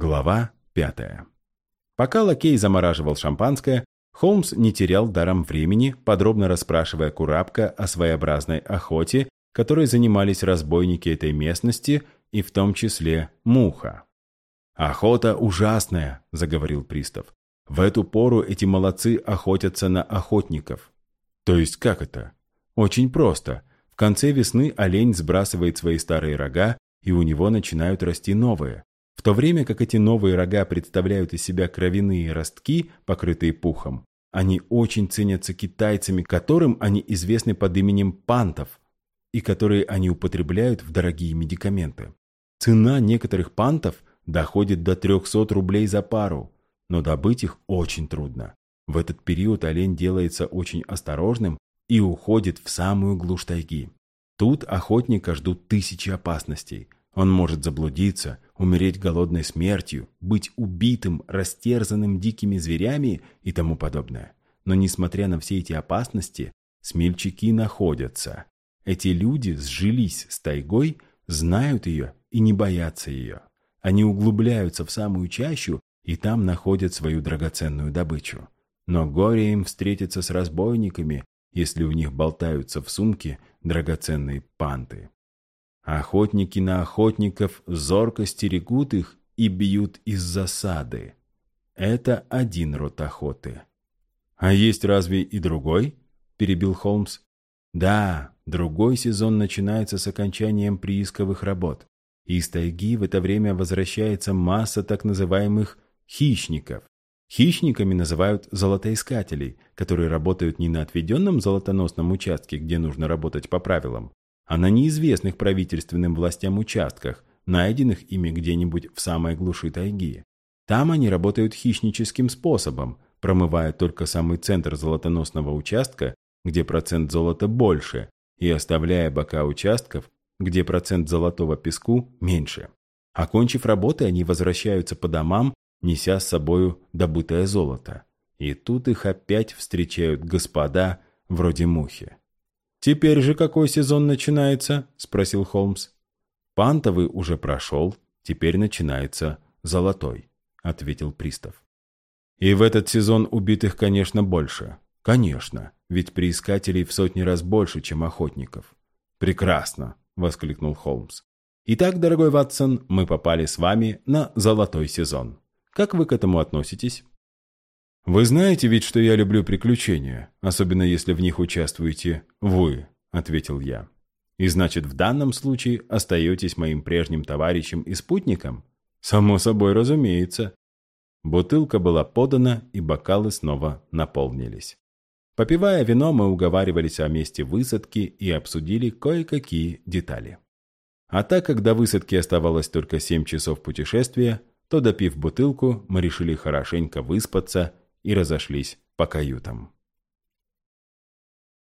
Глава пятая. Пока лакей замораживал шампанское, Холмс не терял даром времени, подробно расспрашивая Курапка о своеобразной охоте, которой занимались разбойники этой местности, и в том числе Муха. «Охота ужасная», — заговорил пристав. «В эту пору эти молодцы охотятся на охотников». «То есть как это?» «Очень просто. В конце весны олень сбрасывает свои старые рога, и у него начинают расти новые. В то время как эти новые рога представляют из себя кровяные ростки, покрытые пухом, они очень ценятся китайцами, которым они известны под именем пантов, и которые они употребляют в дорогие медикаменты. Цена некоторых пантов доходит до 300 рублей за пару, но добыть их очень трудно. В этот период олень делается очень осторожным и уходит в самую глушь тайги. Тут охотника ждут тысячи опасностей – он может заблудиться, умереть голодной смертью, быть убитым, растерзанным дикими зверями и тому подобное. Но несмотря на все эти опасности, смельчаки находятся. Эти люди сжились с тайгой, знают ее и не боятся ее. Они углубляются в самую чащу и там находят свою драгоценную добычу. Но горе им встретиться с разбойниками, если у них болтаются в сумке драгоценные панты. Охотники на охотников зорко стерегут их и бьют из засады. Это один род охоты. «А есть разве и другой?» – перебил Холмс. «Да, другой сезон начинается с окончанием приисковых работ. Из тайги в это время возвращается масса так называемых «хищников». Хищниками называют золотоискателей, которые работают не на отведенном золотоносном участке, где нужно работать по правилам, а на неизвестных правительственным властям участках, найденных ими где-нибудь в самой глуши тайги. Там они работают хищническим способом, промывая только самый центр золотоносного участка, где процент золота больше, и оставляя бока участков, где процент золотого песку меньше. Окончив работы, они возвращаются по домам, неся с собою добытое золото. И тут их опять встречают господа вроде мухи. «Теперь же какой сезон начинается?» – спросил Холмс. «Пантовый уже прошел, теперь начинается золотой», – ответил пристав. «И в этот сезон убитых, конечно, больше. Конечно, ведь приискателей в сотни раз больше, чем охотников». «Прекрасно!» – воскликнул Холмс. «Итак, дорогой Ватсон, мы попали с вами на золотой сезон. Как вы к этому относитесь?» «Вы знаете ведь, что я люблю приключения, особенно если в них участвуете вы», — ответил я. «И значит, в данном случае остаетесь моим прежним товарищем и спутником?» «Само собой, разумеется». Бутылка была подана, и бокалы снова наполнились. Попивая вино, мы уговаривались о месте высадки и обсудили кое-какие детали. А так как до высадки оставалось только семь часов путешествия, то, допив бутылку, мы решили хорошенько выспаться и разошлись по каютам.